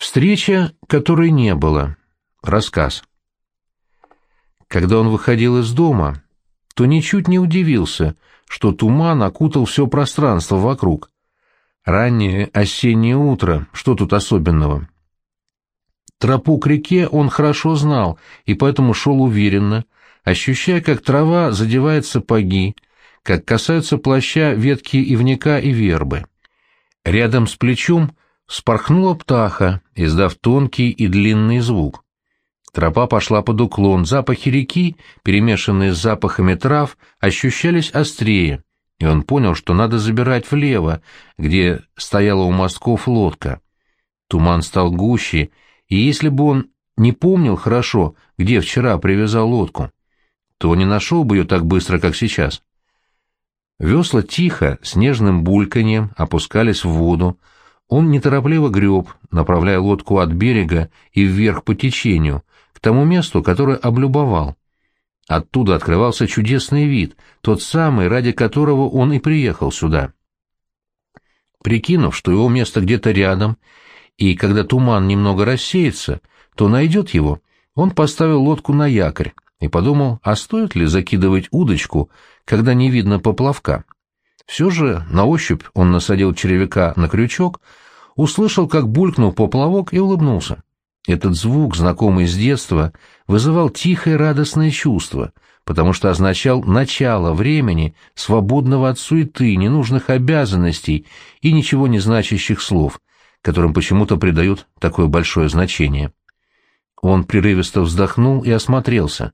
Встреча, которой не было. Рассказ. Когда он выходил из дома, то ничуть не удивился, что туман окутал все пространство вокруг. Раннее осеннее утро, что тут особенного? Тропу к реке он хорошо знал и поэтому шел уверенно, ощущая, как трава задевает сапоги, как касаются плаща ветки ивника и вербы. Рядом с плечом Спорхнула птаха, издав тонкий и длинный звук. Тропа пошла под уклон, запахи реки, перемешанные с запахами трав, ощущались острее, и он понял, что надо забирать влево, где стояла у мостков лодка. Туман стал гуще, и если бы он не помнил хорошо, где вчера привязал лодку, то не нашел бы ее так быстро, как сейчас. Весла тихо, с нежным бульканьем опускались в воду, он неторопливо греб, направляя лодку от берега и вверх по течению, к тому месту, которое облюбовал. Оттуда открывался чудесный вид, тот самый, ради которого он и приехал сюда. Прикинув, что его место где-то рядом, и когда туман немного рассеется, то найдет его, он поставил лодку на якорь и подумал, а стоит ли закидывать удочку, когда не видно поплавка. Все же на ощупь он насадил червяка на крючок, услышал, как булькнул поплавок и улыбнулся. Этот звук, знакомый с детства, вызывал тихое радостное чувство, потому что означал начало времени, свободного от суеты, ненужных обязанностей и ничего не значащих слов, которым почему-то придают такое большое значение. Он прерывисто вздохнул и осмотрелся.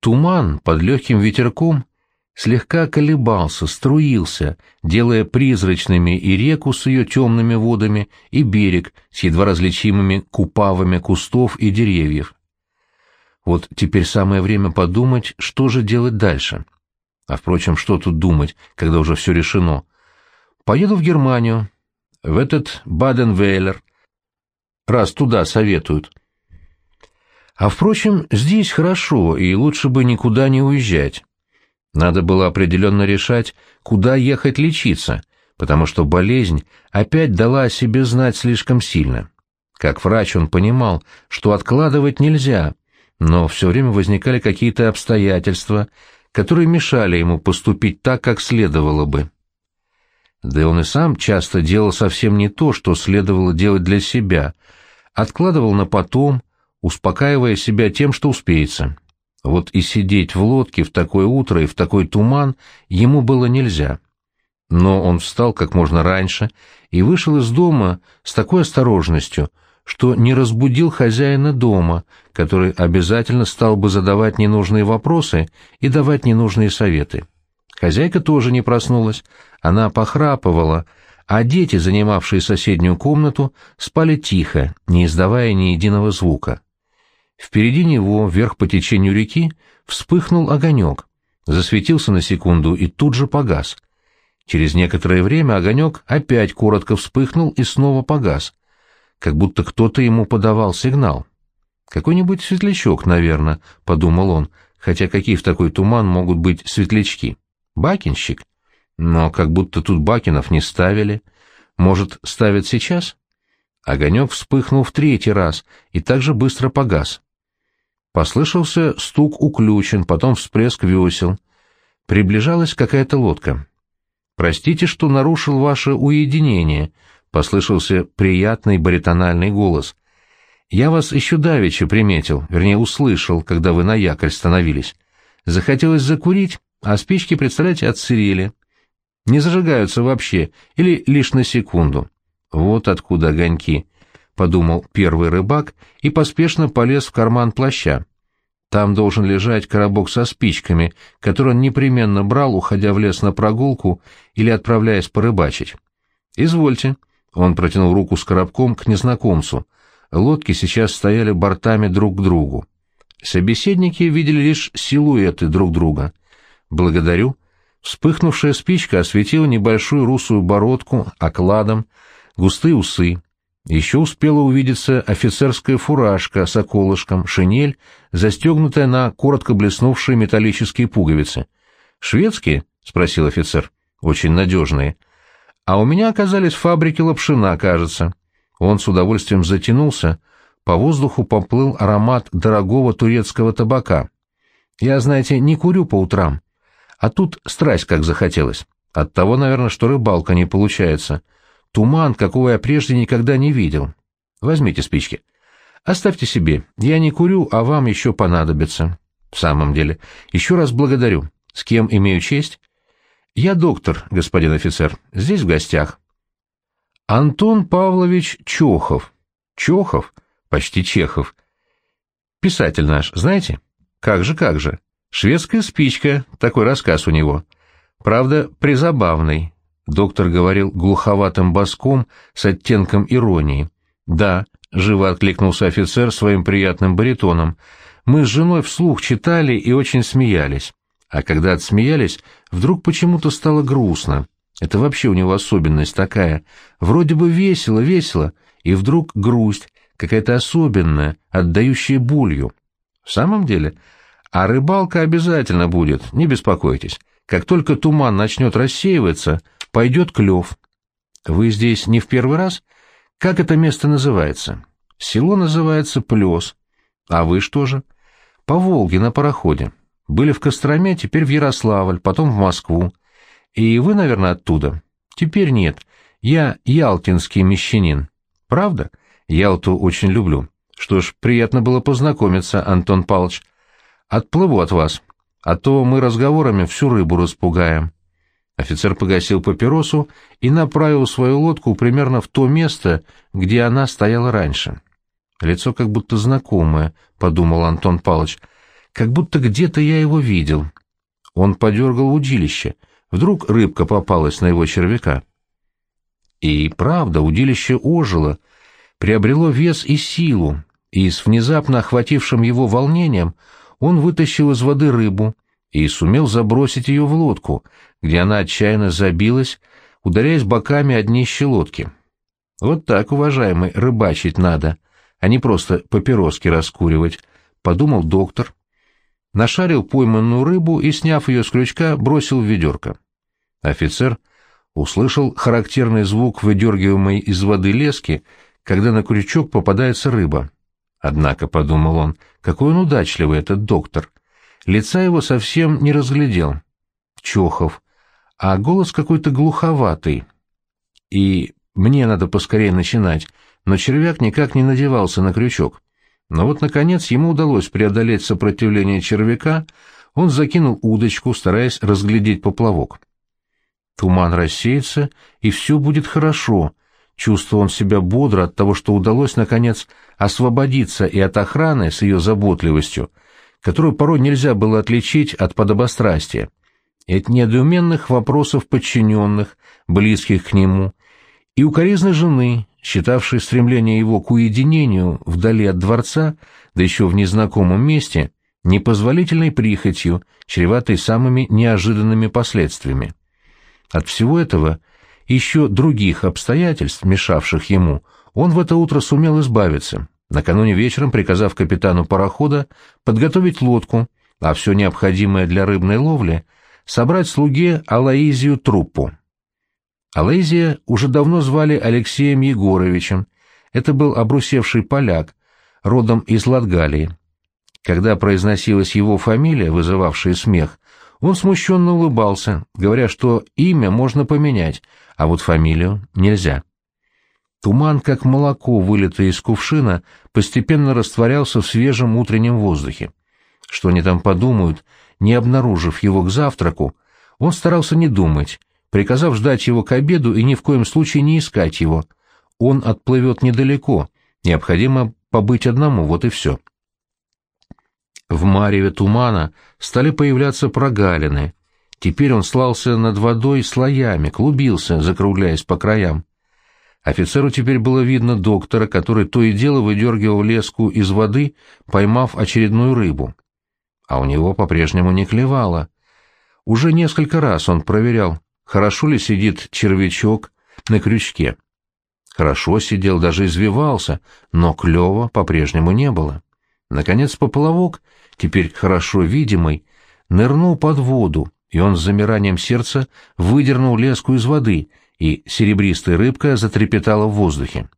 Туман под легким ветерком слегка колебался, струился, делая призрачными и реку с ее темными водами, и берег с едва различимыми купавами кустов и деревьев. Вот теперь самое время подумать, что же делать дальше. А, впрочем, что тут думать, когда уже все решено? Поеду в Германию, в этот Баден-Вейлер, раз туда советуют. А, впрочем, здесь хорошо, и лучше бы никуда не уезжать. Надо было определенно решать, куда ехать лечиться, потому что болезнь опять дала о себе знать слишком сильно. Как врач он понимал, что откладывать нельзя, но все время возникали какие-то обстоятельства, которые мешали ему поступить так, как следовало бы. Да и он и сам часто делал совсем не то, что следовало делать для себя, откладывал на потом, успокаивая себя тем, что успеется. Вот и сидеть в лодке в такое утро и в такой туман ему было нельзя. Но он встал как можно раньше и вышел из дома с такой осторожностью, что не разбудил хозяина дома, который обязательно стал бы задавать ненужные вопросы и давать ненужные советы. Хозяйка тоже не проснулась, она похрапывала, а дети, занимавшие соседнюю комнату, спали тихо, не издавая ни единого звука. Впереди него, вверх по течению реки, вспыхнул огонек, засветился на секунду и тут же погас. Через некоторое время огонек опять коротко вспыхнул и снова погас, как будто кто-то ему подавал сигнал. «Какой-нибудь светлячок, наверное», — подумал он, хотя какие в такой туман могут быть светлячки? Бакинщик? Но как будто тут бакинов не ставили. Может, ставят сейчас? Огонек вспыхнул в третий раз и также быстро погас. Послышался стук уключен, потом всплеск весел. Приближалась какая-то лодка. «Простите, что нарушил ваше уединение», — послышался приятный баритональный голос. «Я вас еще давеча приметил, вернее, услышал, когда вы на якорь становились. Захотелось закурить, а спички, представляете, отсырели. Не зажигаются вообще, или лишь на секунду. Вот откуда огоньки» подумал первый рыбак и поспешно полез в карман плаща. Там должен лежать коробок со спичками, который он непременно брал, уходя в лес на прогулку или отправляясь порыбачить. «Извольте». Он протянул руку с коробком к незнакомцу. Лодки сейчас стояли бортами друг к другу. Собеседники видели лишь силуэты друг друга. «Благодарю». Вспыхнувшая спичка осветила небольшую русую бородку, окладом, густые усы. Еще успела увидеться офицерская фуражка с околышком, шинель, застегнутая на коротко блеснувшие металлические пуговицы. «Шведские?» — спросил офицер. «Очень надежные. А у меня оказались фабрики лапшина, кажется. Он с удовольствием затянулся, по воздуху поплыл аромат дорогого турецкого табака. Я, знаете, не курю по утрам, а тут страсть как захотелось. Оттого, наверное, что рыбалка не получается. Туман, какого я прежде никогда не видел. Возьмите спички. Оставьте себе. Я не курю, а вам еще понадобится. В самом деле. Еще раз благодарю. С кем имею честь? Я доктор, господин офицер. Здесь в гостях. Антон Павлович Чохов. Чохов? Почти Чехов. Писатель наш, знаете? Как же, как же. Шведская спичка, такой рассказ у него. Правда, призабавный. Доктор говорил глуховатым баском с оттенком иронии. Да, живо откликнулся офицер своим приятным баритоном. Мы с женой вслух читали и очень смеялись. А когда отсмеялись, вдруг почему-то стало грустно. Это вообще у него особенность такая. Вроде бы весело, весело, и вдруг грусть, какая-то особенная, отдающая болью. В самом деле, а рыбалка обязательно будет, не беспокойтесь. Как только туман начнет рассеиваться, пойдет клев. Вы здесь не в первый раз? Как это место называется? Село называется Плес. А вы что же? По Волге на пароходе. Были в Костроме, теперь в Ярославль, потом в Москву. И вы, наверное, оттуда? Теперь нет. Я ялтинский мещанин. Правда? Ялту очень люблю. Что ж, приятно было познакомиться, Антон Павлович. Отплыву от вас, а то мы разговорами всю рыбу распугаем. Офицер погасил папиросу и направил свою лодку примерно в то место, где она стояла раньше. Лицо как будто знакомое, — подумал Антон Павлович, — как будто где-то я его видел. Он подергал удилище. Вдруг рыбка попалась на его червяка. И правда, удилище ожило, приобрело вес и силу, и с внезапно охватившим его волнением он вытащил из воды рыбу и сумел забросить ее в лодку, где она отчаянно забилась, ударяясь боками о днище лодки. Вот так, уважаемый, рыбачить надо, а не просто папироски раскуривать, — подумал доктор. Нашарил пойманную рыбу и, сняв ее с крючка, бросил в ведерко. Офицер услышал характерный звук выдергиваемой из воды лески, когда на крючок попадается рыба. Однако, — подумал он, — какой он удачливый, этот доктор. Лица его совсем не разглядел. Чохов. А голос какой-то глуховатый. И мне надо поскорее начинать, но червяк никак не надевался на крючок. Но вот, наконец, ему удалось преодолеть сопротивление червяка, он закинул удочку, стараясь разглядеть поплавок. Туман рассеется, и все будет хорошо, Чувствовал он себя бодро от того, что удалось, наконец, освободиться и от охраны с ее заботливостью, которую порой нельзя было отличить от подобострастия, и от недоуменных вопросов подчиненных, близких к нему, и укоризны жены, считавшей стремление его к уединению вдали от дворца, да еще в незнакомом месте, непозволительной прихотью, чреватой самыми неожиданными последствиями. От всего этого еще других обстоятельств, мешавших ему, он в это утро сумел избавиться, накануне вечером приказав капитану парохода подготовить лодку, а все необходимое для рыбной ловли собрать слуге Алаизию труппу. Алаизия уже давно звали Алексеем Егоровичем, это был обрусевший поляк, родом из Латгалии. Когда произносилась его фамилия, вызывавшая смех, он смущенно улыбался, говоря, что имя можно поменять, а вот фамилию нельзя. Туман, как молоко, вылитое из кувшина, постепенно растворялся в свежем утреннем воздухе. Что они там подумают, не обнаружив его к завтраку, он старался не думать, приказав ждать его к обеду и ни в коем случае не искать его. Он отплывет недалеко, необходимо побыть одному, вот и все. В мареве тумана стали появляться прогалины, Теперь он слался над водой слоями, клубился, закругляясь по краям. Офицеру теперь было видно доктора, который то и дело выдергивал леску из воды, поймав очередную рыбу. А у него по-прежнему не клевало. Уже несколько раз он проверял, хорошо ли сидит червячок на крючке. Хорошо сидел, даже извивался, но клёва по-прежнему не было. Наконец поплавок, теперь хорошо видимый, нырнул под воду, и он с замиранием сердца выдернул леску из воды, и серебристая рыбка затрепетала в воздухе.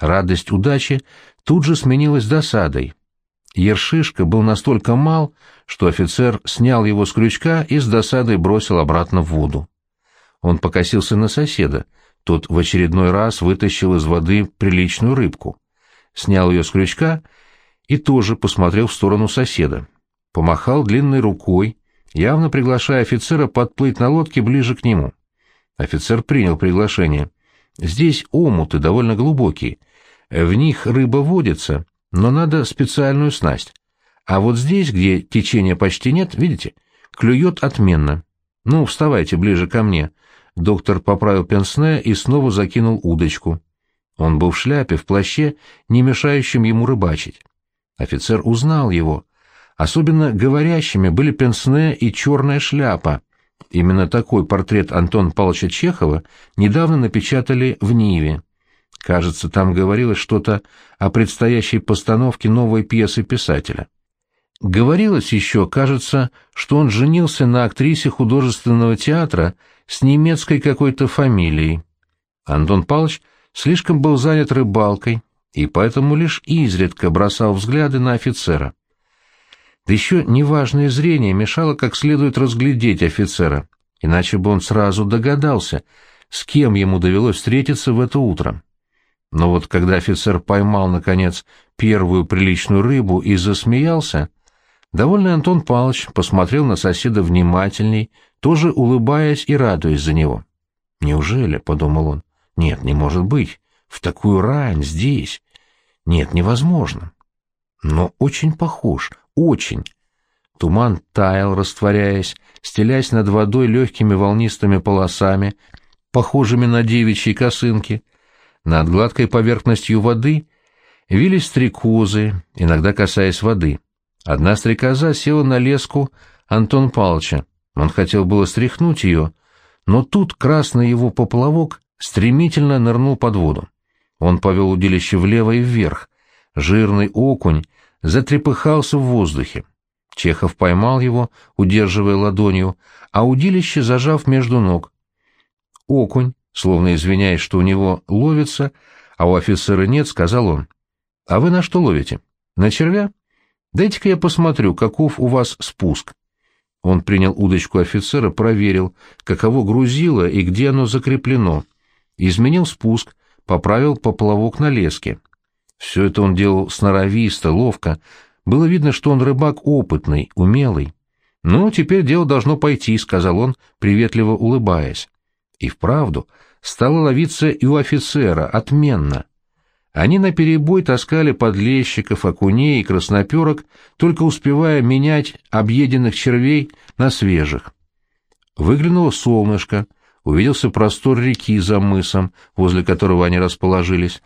Радость удачи тут же сменилась досадой. Ершишка был настолько мал, что офицер снял его с крючка и с досадой бросил обратно в воду. Он покосился на соседа, тот в очередной раз вытащил из воды приличную рыбку, снял ее с крючка и тоже посмотрел в сторону соседа. Помахал длинной рукой, явно приглашая офицера подплыть на лодке ближе к нему. Офицер принял приглашение. Здесь омуты довольно глубокие. В них рыба водится, но надо специальную снасть. А вот здесь, где течения почти нет, видите, клюет отменно. Ну, вставайте ближе ко мне. Доктор поправил пенсне и снова закинул удочку. Он был в шляпе, в плаще, не мешающем ему рыбачить. Офицер узнал его. Особенно говорящими были пенсне и черная шляпа. Именно такой портрет Антона Павловича Чехова недавно напечатали в Ниве. Кажется, там говорилось что-то о предстоящей постановке новой пьесы писателя. Говорилось еще, кажется, что он женился на актрисе художественного театра с немецкой какой-то фамилией. Антон Павлович слишком был занят рыбалкой, и поэтому лишь изредка бросал взгляды на офицера. Да еще неважное зрение мешало как следует разглядеть офицера, иначе бы он сразу догадался, с кем ему довелось встретиться в это утро. Но вот когда офицер поймал, наконец, первую приличную рыбу и засмеялся, довольный Антон Павлович посмотрел на соседа внимательней, тоже улыбаясь и радуясь за него. «Неужели?» — подумал он. «Нет, не может быть. В такую рань, здесь. Нет, невозможно. Но очень похож, очень». Туман таял, растворяясь, стелясь над водой легкими волнистыми полосами, похожими на девичьи косынки — над гладкой поверхностью воды вились стрекозы, иногда касаясь воды. Одна стрекоза села на леску Антон Павловича. Он хотел было стряхнуть ее, но тут красный его поплавок стремительно нырнул под воду. Он повел удилище влево и вверх. Жирный окунь затрепыхался в воздухе. Чехов поймал его, удерживая ладонью, а удилище зажав между ног. Окунь, Словно извиняясь, что у него ловится, а у офицера нет, сказал он. — А вы на что ловите? На червя? Дайте-ка я посмотрю, каков у вас спуск. Он принял удочку офицера, проверил, каково грузило и где оно закреплено. Изменил спуск, поправил поплавок на леске. Все это он делал сноровисто, ловко. Было видно, что он рыбак опытный, умелый. «Ну, теперь дело должно пойти», — сказал он, приветливо улыбаясь. И вправду, стало ловиться и у офицера, отменно. Они наперебой таскали подлещиков, окуней и красноперок, только успевая менять объеденных червей на свежих. Выглянуло солнышко, увиделся простор реки за мысом, возле которого они расположились.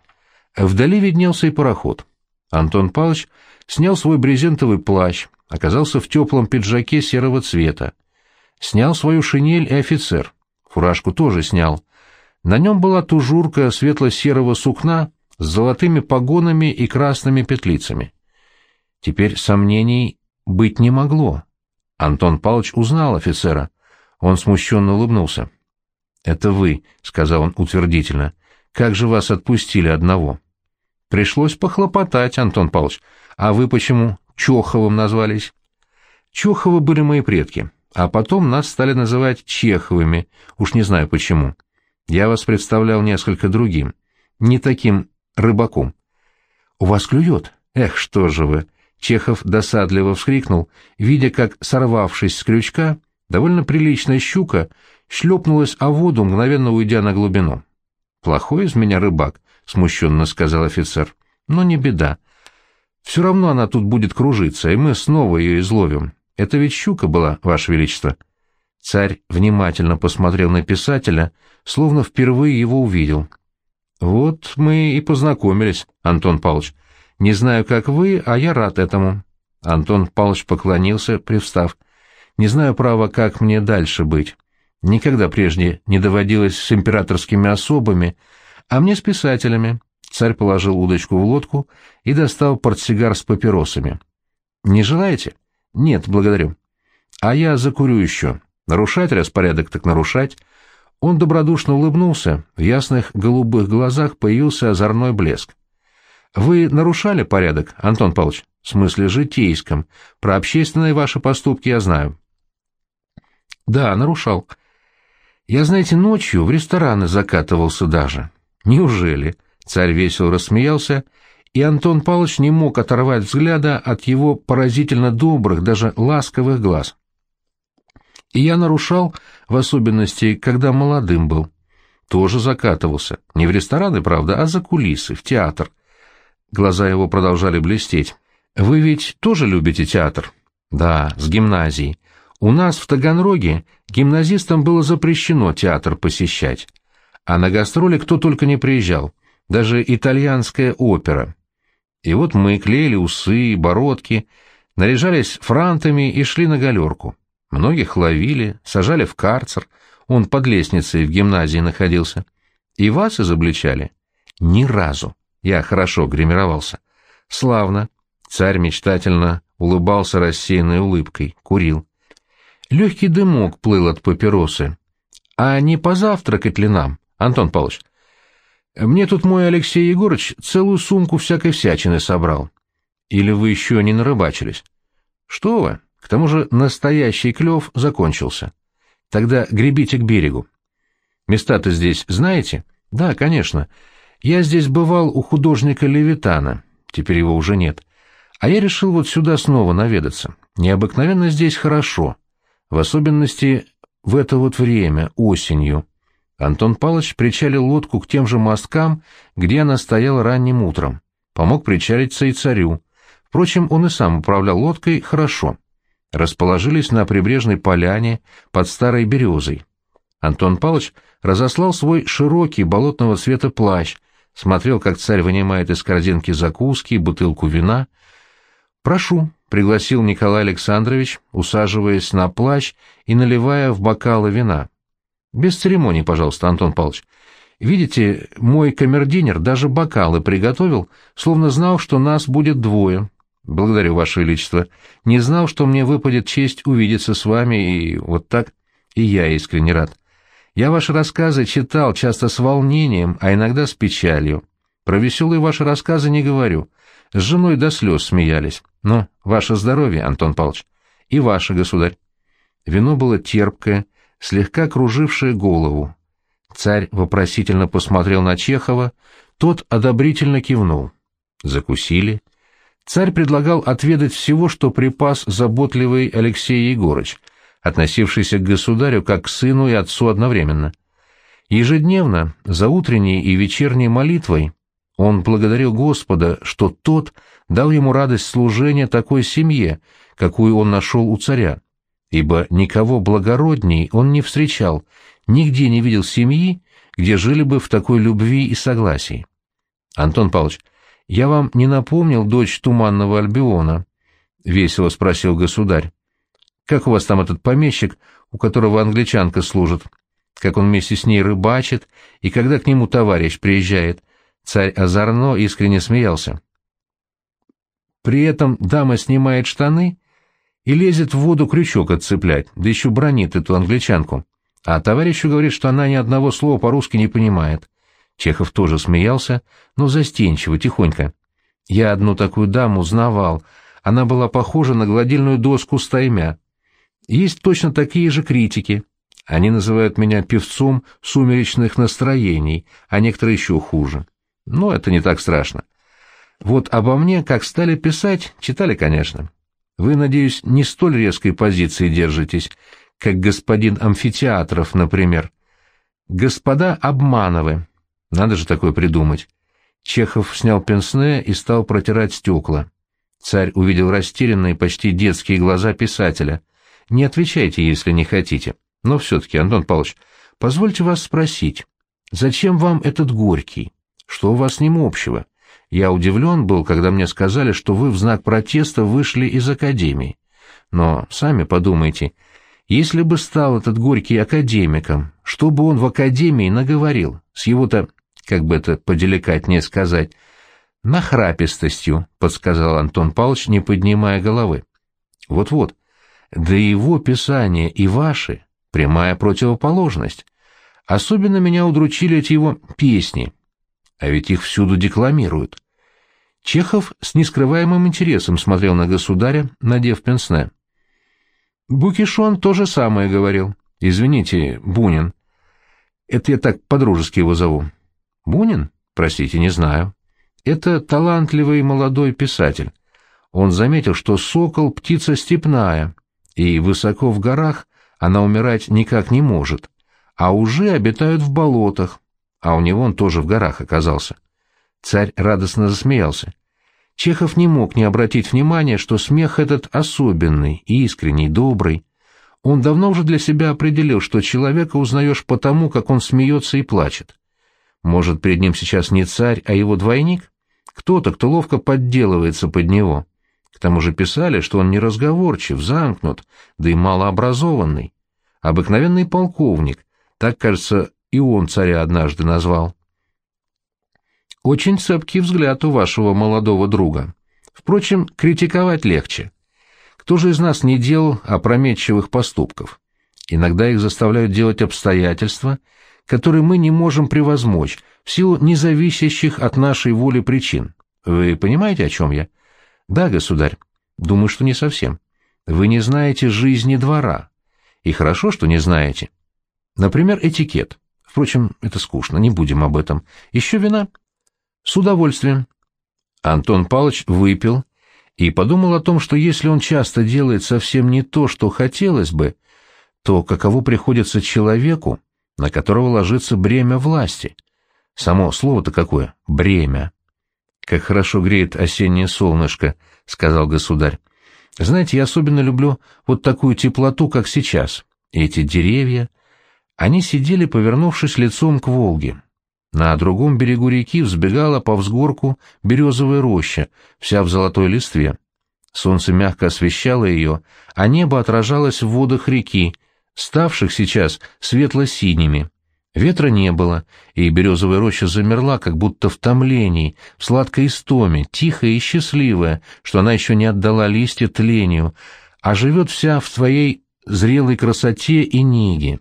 Вдали виднелся и пароход. Антон Павлович снял свой брезентовый плащ, оказался в теплом пиджаке серого цвета. Снял свою шинель и офицер. Фуражку тоже снял. На нем была тужурка светло-серого сукна с золотыми погонами и красными петлицами. Теперь сомнений быть не могло. Антон Павлович узнал офицера. Он смущенно улыбнулся. — Это вы, — сказал он утвердительно. — Как же вас отпустили одного? — Пришлось похлопотать, Антон Павлович. А вы почему Чоховым назвались? — Чоховы были мои предки, а потом нас стали называть Чеховыми, уж не знаю почему. — я вас представлял несколько другим, не таким рыбаком. — У вас клюет? Эх, что же вы! Чехов досадливо вскрикнул, видя, как, сорвавшись с крючка, довольно приличная щука шлепнулась о воду, мгновенно уйдя на глубину. — Плохой из меня рыбак, — смущенно сказал офицер. — Но не беда. Все равно она тут будет кружиться, и мы снова ее изловим. Это ведь щука была, Ваше Величество. — Царь внимательно посмотрел на писателя, словно впервые его увидел. «Вот мы и познакомились, Антон Павлович. Не знаю, как вы, а я рад этому». Антон Павлович поклонился, привстав. «Не знаю, право, как мне дальше быть. Никогда прежде не доводилось с императорскими особами, а мне с писателями». Царь положил удочку в лодку и достал портсигар с папиросами. «Не желаете?» «Нет, благодарю». «А я закурю еще. Нарушать распорядок так нарушать. Он добродушно улыбнулся, в ясных голубых глазах появился озорной блеск. Вы нарушали порядок, Антон Павлович? В смысле житейском. Про общественные ваши поступки я знаю. Да, нарушал. Я, знаете, ночью в рестораны закатывался даже. Неужели? Царь весело рассмеялся, и Антон Павлович не мог оторвать взгляда от его поразительно добрых, даже ласковых глаз. И я нарушал, в особенности, когда молодым был. Тоже закатывался. Не в рестораны, правда, а за кулисы, в театр. Глаза его продолжали блестеть. «Вы ведь тоже любите театр?» «Да, с гимназией. У нас в Таганроге гимназистам было запрещено театр посещать. А на гастроли кто только не приезжал. Даже итальянская опера. И вот мы клеили усы, бородки, наряжались франтами и шли на галерку. Многих ловили, сажали в карцер. Он под лестницей в гимназии находился. И вас изобличали? Ни разу. Я хорошо гримировался. Славно. Царь мечтательно улыбался рассеянной улыбкой, курил. Легкий дымок плыл от папиросы. А не позавтракать ли нам, Антон Павлович? Мне тут мой Алексей Егорыч целую сумку всякой всячины собрал. Или вы еще не нарыбачились? Что вы? К тому же настоящий клев закончился. Тогда гребите к берегу. Места-то здесь знаете? Да, конечно. Я здесь бывал у художника Левитана, теперь его уже нет. А я решил вот сюда снова наведаться. Необыкновенно здесь хорошо, в особенности в это вот время, осенью. Антон Павлович причалил лодку к тем же мосткам, где она стояла ранним утром. Помог причалиться и царю. Впрочем, он и сам управлял лодкой хорошо. Расположились на прибрежной поляне под старой березой. Антон Павлович разослал свой широкий болотного цвета плащ, смотрел, как царь вынимает из корзинки закуски, бутылку вина. «Прошу», — пригласил Николай Александрович, усаживаясь на плащ и наливая в бокалы вина. «Без церемоний, пожалуйста, Антон Павлович. Видите, мой камердинер даже бокалы приготовил, словно знал, что нас будет двое. Благодарю, Ваше Величество. Не знал, что мне выпадет честь увидеться с вами, и вот так, и я искренне рад. Я ваши рассказы читал часто с волнением, а иногда с печалью. Про веселые ваши рассказы не говорю. С женой до слез смеялись. Но ваше здоровье, Антон Павлович. И ваше, государь. Вино было терпкое, слегка кружившее голову. Царь вопросительно посмотрел на Чехова, тот одобрительно кивнул. Закусили. Царь предлагал отведать всего, что припас заботливый Алексей Егорыч — относившийся к государю как к сыну и отцу одновременно. Ежедневно, за утренней и вечерней молитвой, он благодарил Господа, что тот дал ему радость служения такой семье, какую он нашел у царя, ибо никого благородней он не встречал, нигде не видел семьи, где жили бы в такой любви и согласии. Антон Павлович, я вам не напомнил дочь Туманного Альбиона? — весело спросил государь. Как у вас там этот помещик, у которого англичанка служит? Как он вместе с ней рыбачит, и когда к нему товарищ приезжает? Царь озорно искренне смеялся. При этом дама снимает штаны и лезет в воду крючок отцеплять, да еще бронит эту англичанку. А товарищу говорит, что она ни одного слова по-русски не понимает. Чехов тоже смеялся, но застенчиво, тихонько. Я одну такую даму знавал. Она была похожа на гладильную доску стаймя. Есть точно такие же критики. Они называют меня певцом сумеречных настроений, а некоторые еще хуже. Но это не так страшно. Вот обо мне, как стали писать, читали, конечно. Вы, надеюсь, не столь резкой позиции держитесь, как господин Амфитеатров, например. Господа Обмановы. Надо же такое придумать. Чехов снял пенсне и стал протирать стекла. Царь увидел растерянные, почти детские глаза писателя. Не отвечайте, если не хотите. Но все-таки, Антон Павлович, позвольте вас спросить, зачем вам этот Горький? Что у вас с ним общего? Я удивлен был, когда мне сказали, что вы в знак протеста вышли из академии. Но сами подумайте, если бы стал этот Горький академиком, что бы он в академии наговорил, с его-то, как бы это поделикатнее сказать, нахрапистостью, подсказал Антон Павлович, не поднимая головы. Вот-вот, да его писания и ваши — прямая противоположность. Особенно меня удручили эти его песни, а ведь их всюду декламируют. Чехов с нескрываемым интересом смотрел на государя, надев пенсне. Букишон то же самое говорил. Извините, Бунин. Это я так по-дружески его зову. Бунин? Простите, не знаю. Это талантливый молодой писатель. Он заметил, что сокол — птица степная, и высоко в горах она умирать никак не может, а уже обитают в болотах, а у него он тоже в горах оказался. Царь радостно засмеялся. Чехов не мог не обратить внимания, что смех этот особенный, искренний, добрый. Он давно уже для себя определил, что человека узнаешь по тому, как он смеется и плачет. Может, перед ним сейчас не царь, а его двойник? Кто-то, кто ловко подделывается под него. К тому же писали, что он неразговорчив, замкнут, да и малообразованный. Обыкновенный полковник, так, кажется, и он царя однажды назвал. Очень цепкий взгляд у вашего молодого друга. Впрочем, критиковать легче. Кто же из нас не делал опрометчивых поступков? Иногда их заставляют делать обстоятельства, которые мы не можем превозмочь в силу независящих от нашей воли причин. Вы понимаете, о чем я? Да, государь. Думаю, что не совсем. Вы не знаете жизни двора. И хорошо, что не знаете. Например, этикет. Впрочем, это скучно, не будем об этом. Еще вина? С удовольствием. Антон Павлович выпил и подумал о том, что если он часто делает совсем не то, что хотелось бы, то каково приходится человеку, на которого ложится бремя власти. Само слово-то какое — бремя. «Как хорошо греет осеннее солнышко», — сказал государь. «Знаете, я особенно люблю вот такую теплоту, как сейчас. эти деревья, они сидели, повернувшись лицом к Волге. На другом берегу реки взбегала по взгорку березовая роща, вся в золотой листве. Солнце мягко освещало ее, а небо отражалось в водах реки, ставших сейчас светло-синими. Ветра не было, и березовая роща замерла, как будто в томлении, в сладкой истоме, тихая и счастливая, что она еще не отдала листья тлению, а живет вся в твоей зрелой красоте и неге.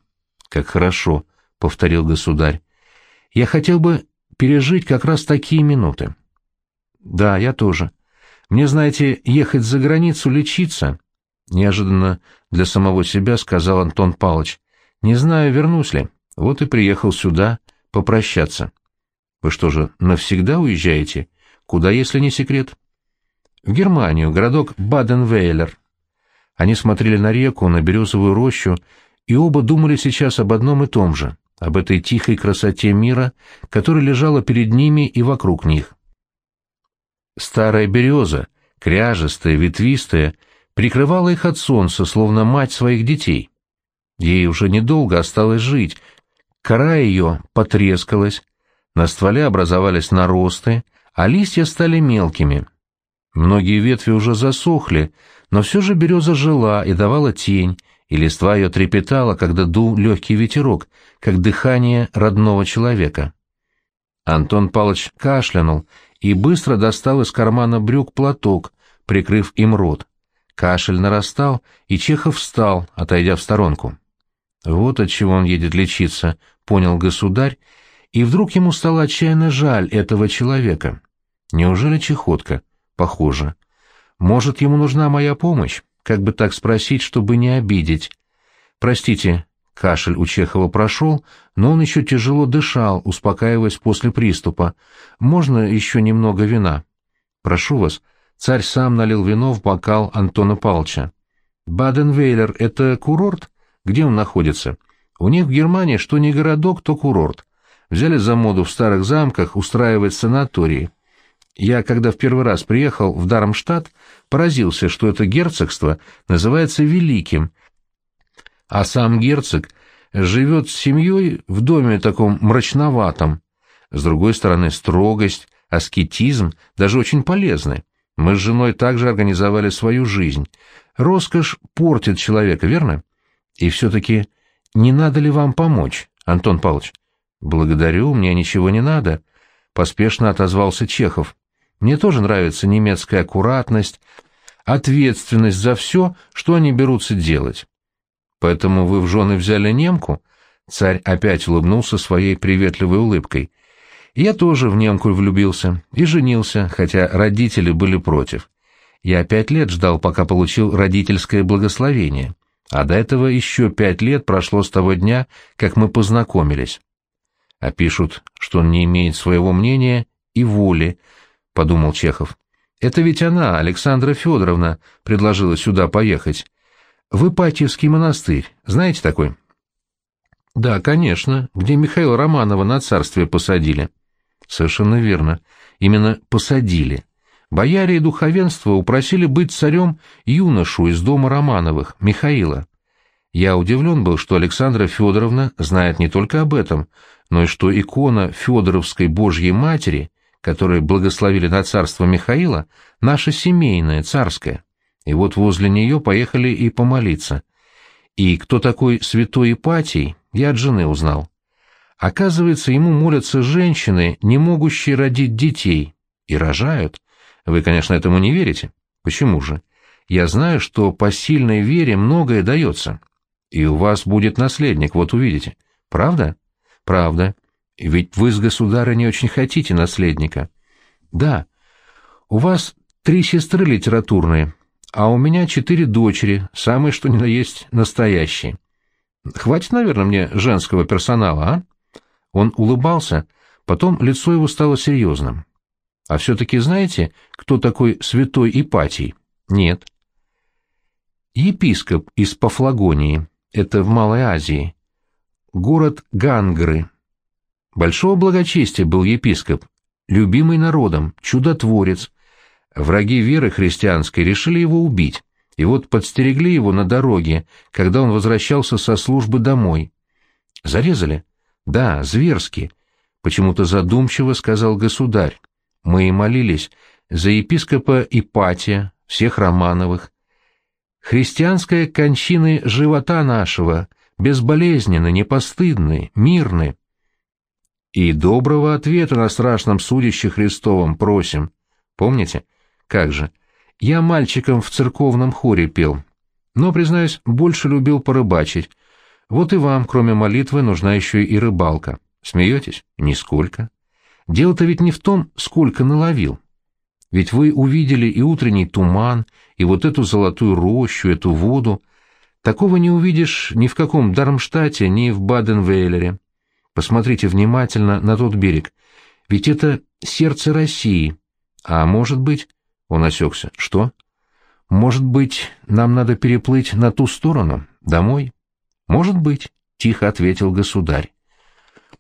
Как хорошо, — повторил государь. Я хотел бы пережить как раз такие минуты. Да, я тоже. Мне, знаете, ехать за границу лечиться, — неожиданно для самого себя сказал Антон Палыч. Не знаю, вернусь ли. Вот и приехал сюда попрощаться. Вы что же, навсегда уезжаете? Куда, если не секрет? В Германию, городок Баден-Вейлер. Они смотрели на реку, на березовую рощу и оба думали сейчас об одном и том же, об этой тихой красоте мира, которая лежала перед ними и вокруг них. Старая береза, кряжестая, ветвистая, прикрывала их от солнца, словно мать своих детей. Ей уже недолго осталось жить, кора ее потрескалась, на стволе образовались наросты, а листья стали мелкими. Многие ветви уже засохли, но все же береза жила и давала тень, и листва ее трепетала, когда дул легкий ветерок, как дыхание родного человека. Антон Палыч кашлянул и быстро достал из кармана брюк платок, прикрыв им рот. Кашель нарастал, и Чехов встал, отойдя в сторонку. Вот от чего он едет лечиться, понял государь, и вдруг ему стало отчаянно жаль этого человека. Неужели чехотка? Похоже. Может, ему нужна моя помощь? Как бы так спросить, чтобы не обидеть. «Простите», — кашель у Чехова прошел, но он еще тяжело дышал, успокаиваясь после приступа. «Можно еще немного вина?» «Прошу вас». Царь сам налил вино в бокал Антона Палча. «Баден-Вейлер — это курорт? Где он находится?» «У них в Германии что не городок, то курорт. Взяли за моду в старых замках устраивать санатории. Я, когда в первый раз приехал в Дармштадт, поразился, что это герцогство называется Великим, а сам герцог живет с семьей в доме таком мрачноватом. С другой стороны, строгость, аскетизм даже очень полезны. Мы с женой также организовали свою жизнь. Роскошь портит человека, верно? И все-таки не надо ли вам помочь, Антон Павлович? Благодарю, мне ничего не надо, — поспешно отозвался Чехов. Мне тоже нравится немецкая аккуратность, ответственность за все, что они берутся делать. Поэтому вы в жены взяли немку? Царь опять улыбнулся своей приветливой улыбкой. Я тоже в немку влюбился и женился, хотя родители были против. Я пять лет ждал, пока получил родительское благословение, а до этого еще пять лет прошло с того дня, как мы познакомились. А пишут, что он не имеет своего мнения и воли, — подумал Чехов. Это ведь она, Александра Федоровна, предложила сюда поехать. В Ипатьевский монастырь, знаете такой? Да, конечно, где Михаила Романова на царствие посадили. Совершенно верно. Именно посадили. Бояре и духовенство упросили быть царем юношу из дома Романовых, Михаила. Я удивлен был, что Александра Федоровна знает не только об этом, но и что икона Федоровской Божьей Матери, которой благословили на царство Михаила, наша семейная, царская. И вот возле нее поехали и помолиться. И кто такой святой Ипатий, я от жены узнал. Оказывается, ему молятся женщины, не могущие родить детей, и рожают. Вы, конечно, этому не верите. Почему же? Я знаю, что по сильной вере многое дается. И у вас будет наследник, вот увидите. Правда? Правда. Ведь вы с государыней очень хотите наследника. Да. У вас три сестры литературные, а у меня четыре дочери, самые что ни на есть настоящие. Хватит, наверное, мне женского персонала, а? Он улыбался, потом лицо его стало серьезным. А все-таки знаете, кто такой святой Ипатий? Нет. Епископ из Пафлагонии, это в Малой Азии. Город Гангры. Большого благочестия был епископ, любимый народом, чудотворец. Враги веры христианской решили его убить, и вот подстерегли его на дороге, когда он возвращался со службы домой. Зарезали? Да, зверски. Почему-то задумчиво сказал государь. Мы и молились за епископа Ипатия, всех Романовых. Христианская кончины живота нашего, безболезненны, непостыдны, мирны. И доброго ответа на страшном судище Христовом просим. Помните? Как же? Я мальчиком в церковном хоре пел, но, признаюсь, больше любил порыбачить, вот и вам, кроме молитвы, нужна еще и рыбалка. Смеетесь? Нисколько. Дело-то ведь не в том, сколько наловил. Ведь вы увидели и утренний туман, и вот эту золотую рощу, эту воду. Такого не увидишь ни в каком Дармштадте, ни в Баден-Вейлере. Посмотрите внимательно на тот берег. Ведь это сердце России. А может быть... Он осекся. Что? Может быть, нам надо переплыть на ту сторону, домой? «Может быть», — тихо ответил государь.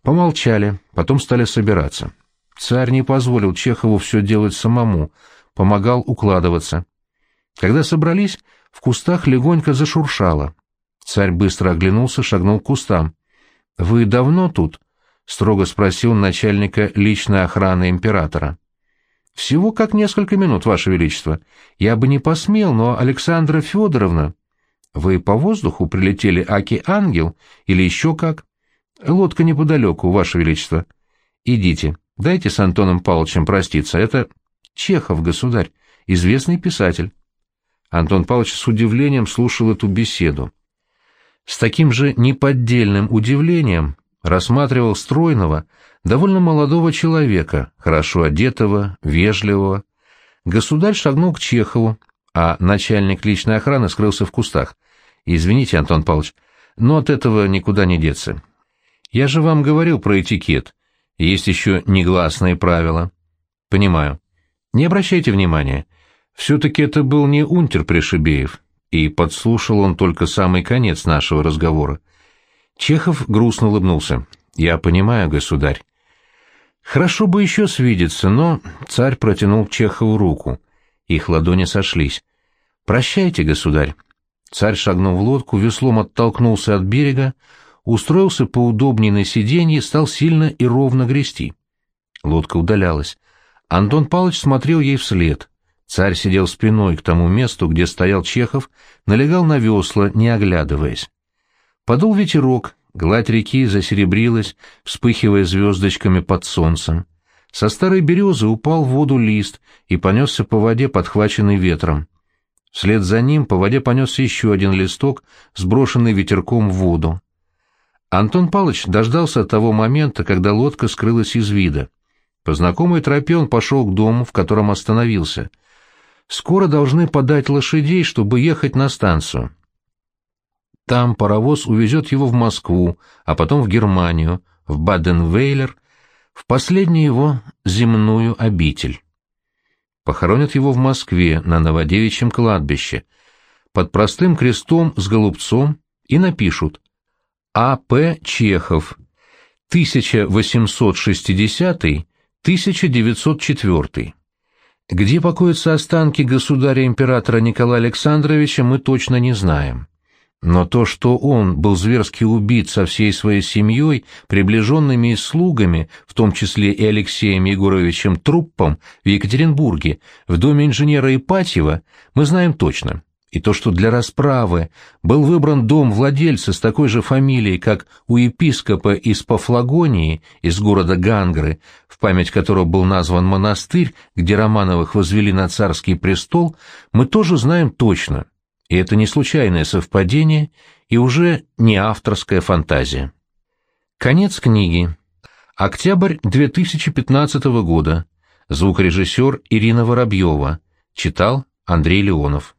Помолчали, потом стали собираться. Царь не позволил Чехову все делать самому, помогал укладываться. Когда собрались, в кустах легонько зашуршало. Царь быстро оглянулся, шагнул к кустам. «Вы давно тут?» — строго спросил начальника личной охраны императора. «Всего как несколько минут, Ваше Величество. Я бы не посмел, но Александра Федоровна...» Вы по воздуху прилетели Аки-Ангел или еще как? Лодка неподалеку, Ваше Величество. Идите, дайте с Антоном Павловичем проститься. Это Чехов, государь, известный писатель. Антон Павлович с удивлением слушал эту беседу. С таким же неподдельным удивлением рассматривал стройного, довольно молодого человека, хорошо одетого, вежливого. Государь шагнул к Чехову, а начальник личной охраны скрылся в кустах. Извините, Антон Павлович, но от этого никуда не деться. Я же вам говорил про этикет. Есть еще негласные правила. Понимаю. Не обращайте внимания. Все-таки это был не унтер Пришибеев, и подслушал он только самый конец нашего разговора. Чехов грустно улыбнулся. «Я понимаю, государь». «Хорошо бы еще свидеться, но...» Царь протянул Чехову руку. Их ладони сошлись. «Прощайте, государь. Царь шагнул в лодку, веслом оттолкнулся от берега, устроился поудобнее на сиденье, стал сильно и ровно грести. Лодка удалялась. Антон Павлович смотрел ей вслед. Царь сидел спиной к тому месту, где стоял Чехов, налегал на весла, не оглядываясь. Подул ветерок, гладь реки засеребрилась, вспыхивая звездочками под солнцем. Со старой березы упал в воду лист и понесся по воде, подхваченный ветром. Вслед за ним по воде понесся еще один листок, сброшенный ветерком в воду. Антон Павлович дождался того момента, когда лодка скрылась из вида. По знакомой тропе он пошел к дому, в котором остановился. Скоро должны подать лошадей, чтобы ехать на станцию. Там паровоз увезет его в Москву, а потом в Германию, в Баден-Вейлер, в последнюю его земную обитель. Похоронят его в Москве на Новодевичьем кладбище, под простым крестом с голубцом и напишут «А.П. Чехов, 1860-1904». Где покоятся останки государя-императора Николая Александровича, мы точно не знаем. Но то, что он был зверски убит со всей своей семьей, приближенными и слугами, в том числе и Алексеем Егоровичем Труппом, в Екатеринбурге, в доме инженера Ипатьева, мы знаем точно. И то, что для расправы был выбран дом владельца с такой же фамилией, как у епископа из Пафлагонии, из города Гангры, в память которого был назван монастырь, где Романовых возвели на царский престол, мы тоже знаем точно – и это не случайное совпадение и уже не авторская фантазия. Конец книги. Октябрь 2015 года. Звукорежиссер Ирина Воробьева. Читал Андрей Леонов.